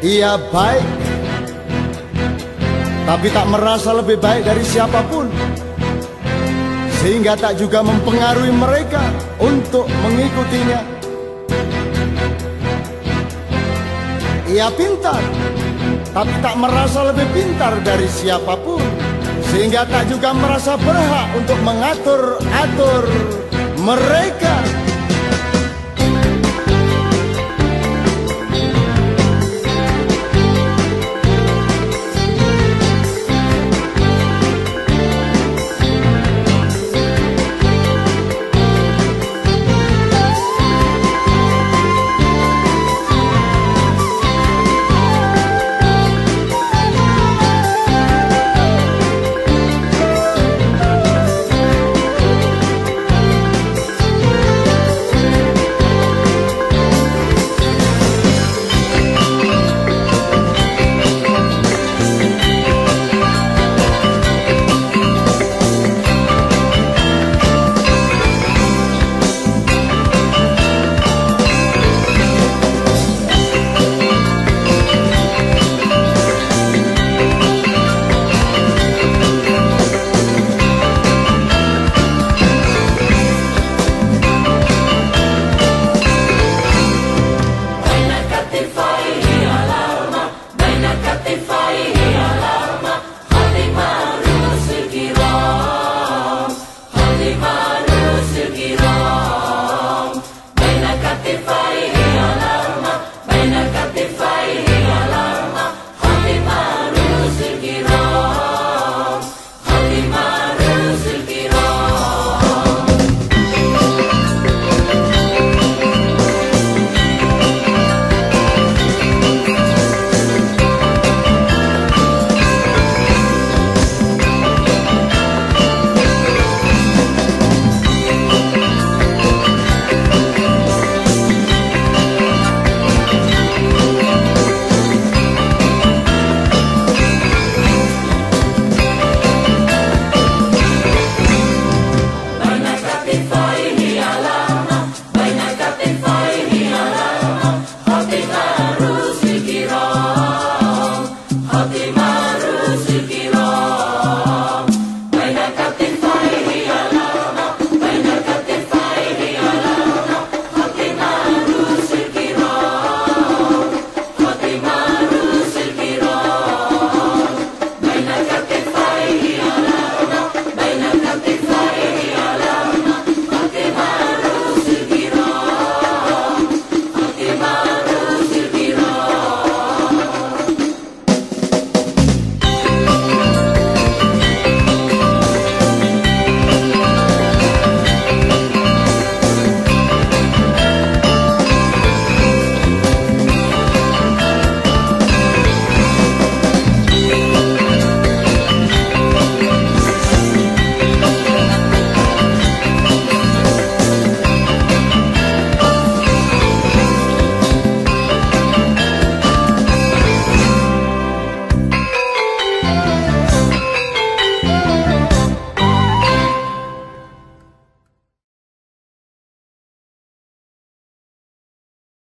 Ia baik. Tapi tak merasa lebih baik dari siapa pun. Sehingga tak juga mempengaruhi mereka Untuk mengikutinya. Ia pintar Tapi tak merasa lebih pintar dari siapa pun. Sehingga tak juga merasa berhak untuk mengatur-atur mereka sanctified. Fatima.